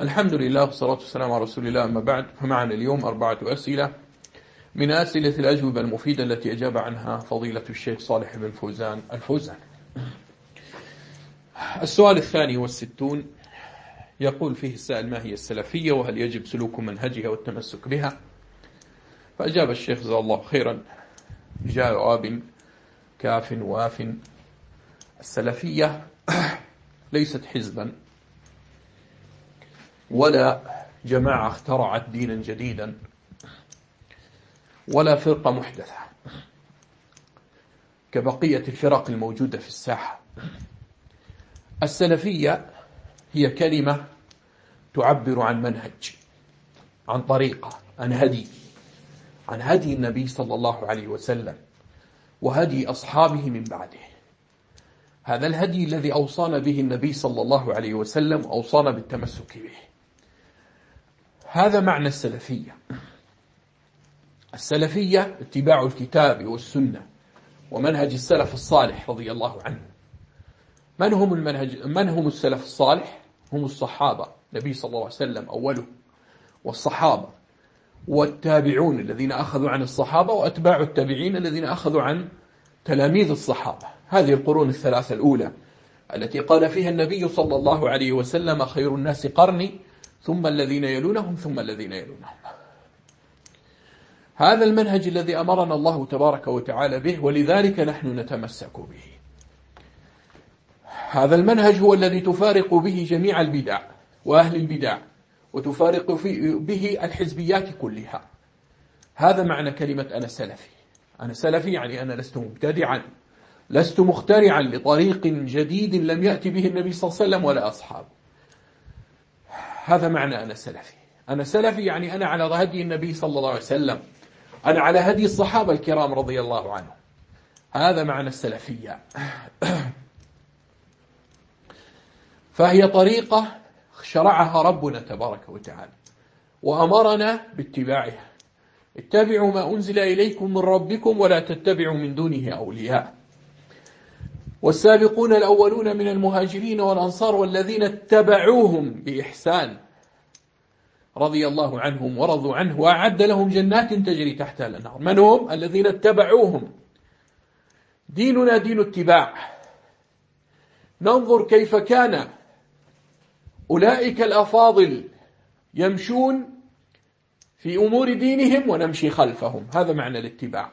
الحمد لله والصلاة والسلام على رسول الله أما بعد. فمعنا اليوم أربعة أسئلة من أسئلة الأجوبة المفيدة التي أجاب عنها فضيلة الشيخ صالح بن فوزان الفوزان. السؤال الثاني والستون يقول فيه السائل ما هي السلفية وهل يجب سلوك منهجها والتمسك بها؟ فأجاب الشيخ جزاه الله خيرا. جواب كاف واف. السلفية ليست حزبا. ولا جماعة اخترعت دينا جديدا ولا فرقة محدثة كبقية الفرق الموجودة في الساحة. السلفية هي كلمة تعبر عن منهج عن طريقة عن هدي عن هدي النبي صلى الله عليه وسلم وهدي أصحابه من بعده. هذا الهدي الذي أوصانا به النبي صلى الله عليه وسلم أوصانا بالتمسك به. هذا معنى السلفية. السلفية اتباع الكتاب والسنة ومنهج السلف الصالح رضي الله عنه. من هم المنهج من هم السلف الصالح؟ هم الصحابة. النبي صلى الله عليه وسلم أوله والصحابة والتابعون الذين أخذوا عن الصحابة وأتباع التابعين الذين أخذوا عن تلاميذ الصحابة. هذه القرون الثلاثة الأولى التي قال فيها النبي صلى الله عليه وسلم خير الناس قرني ثم الذين يلونهم ثم الذين يلونهم. هذا المنهج الذي أمرنا الله تبارك وتعالى به ولذلك نحن نتمسك به. هذا المنهج هو الذي تفارق به جميع البدع وأهل البدع وتفارق به الحزبيات كلها. هذا معنى كلمة أنا سلفي. أنا سلفي يعني أنا لست مبتدعا لست مخترعا لطريق جديد لم يأتي به النبي صلى الله عليه وسلم ولا أصحابه. هذا معنى أنا سلفي. أنا سلفي يعني أنا على هدي النبي صلى الله عليه وسلم. أنا على هدي الصحابة الكرام رضي الله عنهم. هذا معنى السلفية. فهي طريقة شرعها ربنا تبارك وتعالى. وأمرنا باتباعها. اتبعوا ما أنزل إليكم من ربكم ولا تتبعوا من دونه أولياء. والسابقون الأولون من المهاجرين والأنصار والذين اتبعوهم بإحسان رضي الله عنهم ورضوا عنه وأعد لهم جنات تجري تحتها الأنهار. من هم؟ الذين اتبعوهم. ديننا دين اتباع. ننظر كيف كان. أولئك الأفاضل يمشون في أمور دينهم ونمشي خلفهم. هذا معنى الاتباع.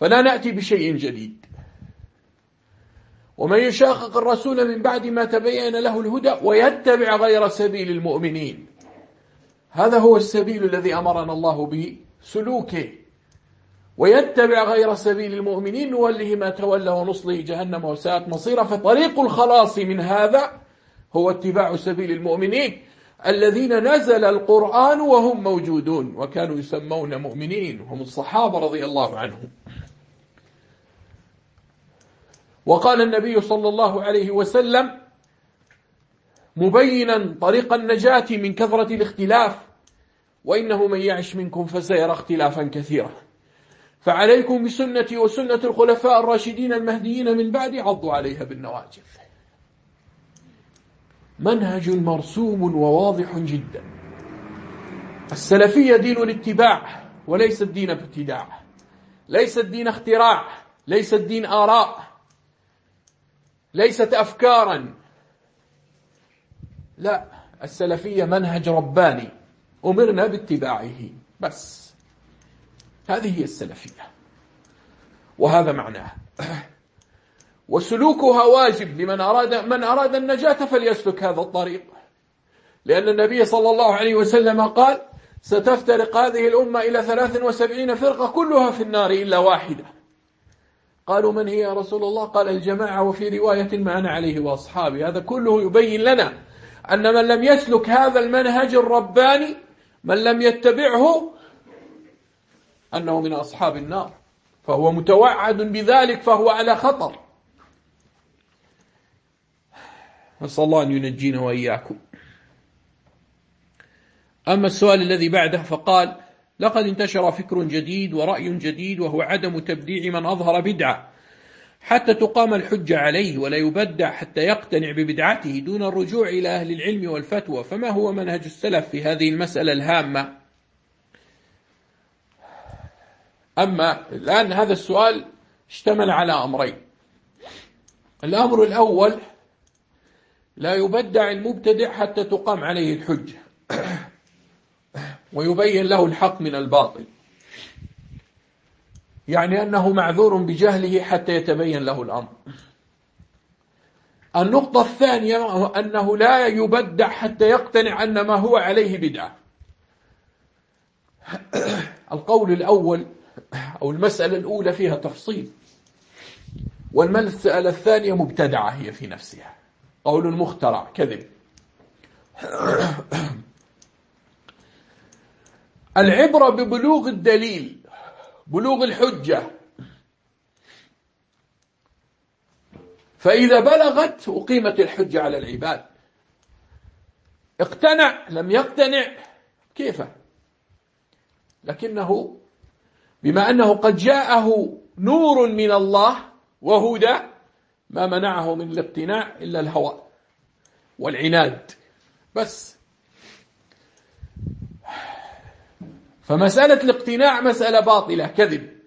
فلا نأتي بشيء جديد. ومن يشاقق الرسول من بعد ما تبين له الهدى ويتبع غير سبيل المؤمنين. هذا هو السبيل الذي أمرنا الله به سلوكه. ويتبع غير سبيل المؤمنين نوله ما تولى ونصله جهنم وساءت مصيرا فطريق الخلاص من هذا هو اتباع سبيل المؤمنين الذين نزل القرآن وهم موجودون وكانوا يسمون مؤمنين وهم الصحابة رضي الله عنهم. وقال النبي صلى الله عليه وسلم مبينا طريق النجاة من كثرة الاختلاف وإنه من يعش منكم فسيرى اختلافا كثيرا. فعليكم بسنتي وسنة الخلفاء الراشدين المهديين من بعد عضوا عليها بالنواجذ. منهج مرسوم وواضح جدا. السلفية دين الاتباع وليس الدين ابتداع. ليس الدين اختراع ليس الدين آراء. ليست أفكارا. لا السلفية منهج رباني. أمرنا باتباعه. بس. هذه هي السلفية. وهذا معناه. وسلوكها واجب لمن أراد من أراد النجاة فليسلك هذا الطريق. لأن النبي صلى الله عليه وسلم قال ستفترق هذه الأمة إلى ثلاث وسبعين فرقة كلها في النار إلا واحدة. قالوا من هي يا رسول الله؟ قال الجماعة وفي رواية ما أنا عليه وأصحابي. هذا كله يبين لنا أن من لم يسلك هذا المنهج الرباني من لم يتبعه أنه من أصحاب النار. فهو متوعد بذلك فهو على خطر. نسأل الله أن ينجينا وإياكم. أما السؤال الذي بعده فقال لقد انتشر فكر جديد ورأي جديد وهو عدم تبديع من أظهر بدعة. حتى تقام الحجة عليه ولا يبدع حتى يقتنع ببدعته دون الرجوع إلى أهل العلم والفتوى. فما هو منهج السلف في هذه المسألة الهامة؟ أما الآن هذا السؤال اشتمل على أمرين. الأمر الأول لا يبدع المبتدع حتى تقام عليه الحجة. ويبين له الحق من الباطل. يعني أنه معذور بجهله حتى يتبين له الأمر. النقطة الثانية أنه لا يبدع حتى يقتنع أن ما هو عليه بدعة. القول الأول أو المسألة الأولى فيها تفصيل. والمسألة الثانية مبتدعة هي في نفسها. قول مخترع كذب. العبرة ببلوغ الدليل بلوغ الحجة. فإذا بلغت أقيمت الحجة على العباد. اقتنع لم يقتنع كيف؟ لكنه بما أنه قد جاءه نور من الله وهدى ما منعه من الاقتناع إلا الهوى والعناد. بس فمسألة الاقتناع مسألة باطلة. كذب.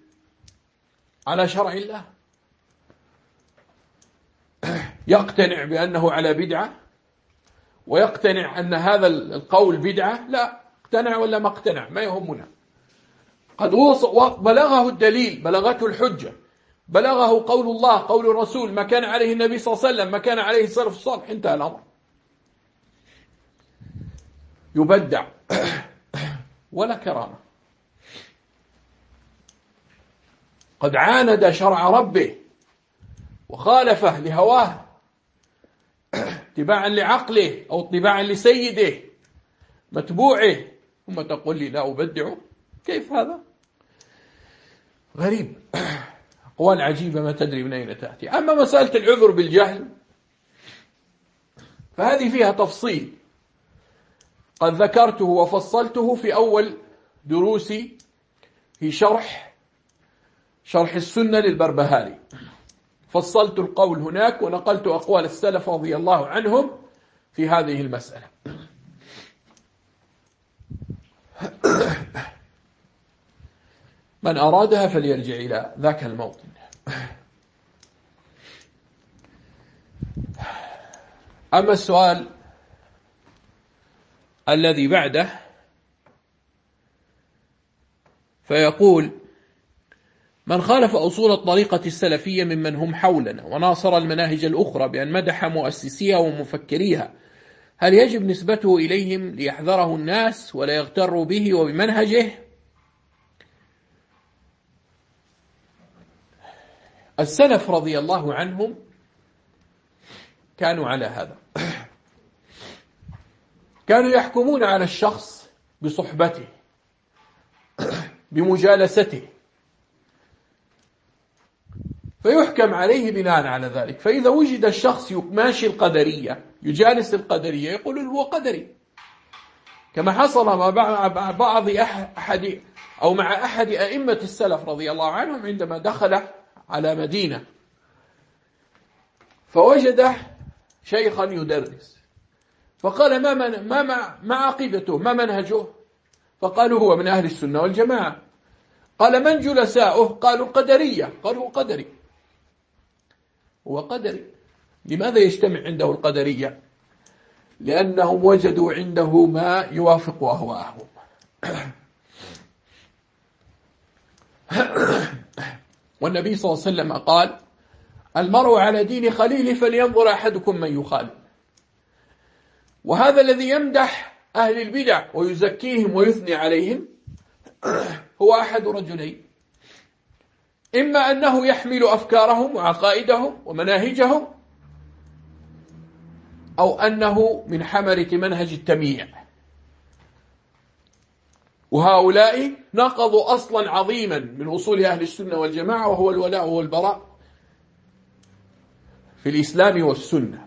على شرع الله. يقتنع بأنه على بدعة. ويقتنع أن هذا القول بدعة. لا. اقتنع ولا ما اقتنع. ما يهمنا. قد بلغه الدليل. بلغته الحجة. بلغه قول الله قول الرسول. ما كان عليه النبي صلى الله عليه وسلم. ما كان عليه السلف الصالح. انتهى الأمر. يبدع. ولا كرامة. قد عاند شرع ربه وخالفه لهواه اتباعا لعقله أو اتباعا لسيده متبوعه ثم تقول لي لا أبدعه كيف هذا؟ غريب. أقوال عجيبة ما تدري من أين تأتي. أما مسألة العذر بالجهل فهذه فيها تفصيل. قد ذكرته وفصلته في أول دروسي في شرح شرح السنة للبربهاري. فصلت القول هناك ونقلت أقوال السلف رضي الله عنهم في هذه المسألة. من أرادها فليرجع إلى ذاك الموطن. أما السؤال الذي بعده فيقول من خالف أصول الطريقة السلفية ممن هم حولنا وناصر المناهج الأخرى بأن مدح مؤسسيها ومفكريها هل يجب نسبته إليهم ليحذره الناس ولا يغتروا به وبمنهجه؟ السلف رضي الله عنهم كانوا على هذا. كانوا يحكمون على الشخص بصحبته بمجالسته. فيحكم عليه بناء على ذلك. فإذا وجد الشخص ماشي القدرية يجالس القدرية يقول هو قدري. كما حصل مع بعض أحد أو مع أحد أئمة السلف رضي الله عنهم عندما دخل على مدينة. فوجد شيخا يدرس. فقال ما من ما ما, ما عقيدته؟ ما منهجه؟ فقالوا هو من أهل السنة والجماعة. قال من جلساؤه؟ قالوا قدرية قالوا قدري هو قدري. لماذا يجتمع عنده القدرية؟ لأنهم وجدوا عنده ما يوافق أهواءهم. والنبي صلى الله عليه وسلم قال المرء على دين خليله فلينظر أحدكم من يخالف. وهذا الذي يمدح أهل البدع ويزكيهم ويثني عليهم هو أحد رجلين إما أنه يحمل أفكارهم وعقائدهم ومناهجهم أو أنه من حملة منهج التمييع وهؤلاء نقضوا أصلا عظيما من أصول أهل السنة والجماعة وهو الولاء والبراء في الإسلام والسنة.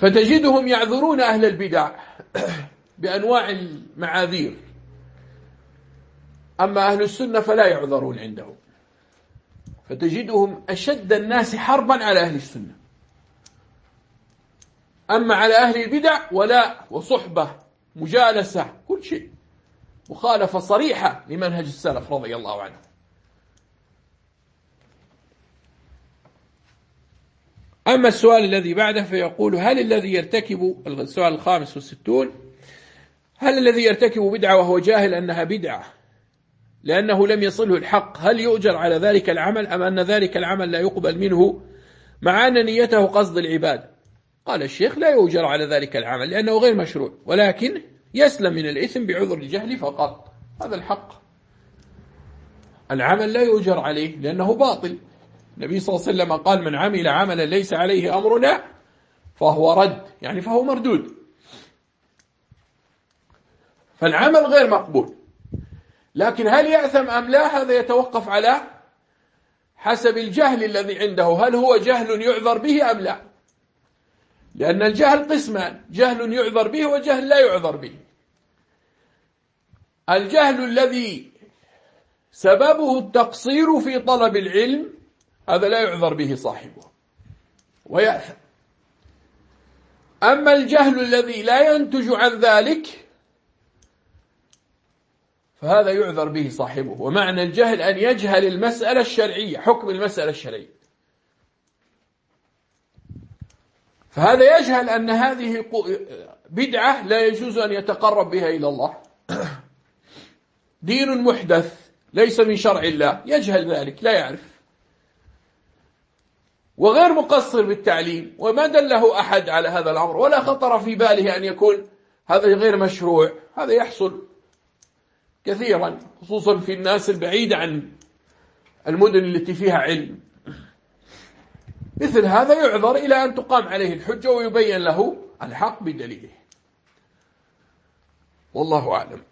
فتجدهم يعذرون أهل البدع بأنواع المعاذير. أما أهل السنة فلا يعذرون عندهم. فتجدهم أشد الناس حربا على أهل السنة. أما على أهل البدع ولا وصحبة مجالسة كل شيء. مخالفة صريحة لمنهج السلف رضي الله عنه أما السؤال الذي بعده فيقول هل الذي يرتكب السؤال الخامس والستون هل الذي يرتكب بدعة وهو جاهل أنها بدعة؟ لأنه لم يصله الحق. هل يؤجر على ذلك العمل أم أن ذلك العمل لا يقبل منه؟ مع أن نيته قصد العباد. قال الشيخ لا يؤجر على ذلك العمل لأنه غير مشروع ولكن يسلم من الإثم بعذر الجهل فقط. هذا الحق. العمل لا يؤجر عليه لأنه باطل. النبي صلى الله عليه وسلم قال من عمل عملا ليس عليه أمرنا فهو رد يعني فهو مردود. فالعمل غير مقبول. لكن هل يأثم أم لا هذا يتوقف على حسب الجهل الذي عنده. هل هو جهل يعذر به أم لا؟ لأن الجهل قسمان جهل يعذر به وجهل لا يعذر به. الجهل الذي سببه التقصير في طلب العلم هذا لا يعذر به صاحبه. ويأثم. أما الجهل الذي لا ينتج عن ذلك فهذا يعذر به صاحبه. ومعنى الجهل أن يجهل المسألة الشرعية حكم المسألة الشرعية. فهذا يجهل أن هذه بدعة لا يجوز أن يتقرب بها إلى الله. دين محدث ليس من شرع الله. يجهل ذلك لا يعرف. وغير مقصر بالتعليم وما دله أحد على هذا الأمر ولا خطر في باله أن يكون هذا غير مشروع. هذا يحصل كثيرا خصوصا في الناس البعيدة عن المدن التي فيها علم. مثل هذا يعذر إلى أن تقام عليه الحجة ويبين له الحق بدليله. والله أعلم.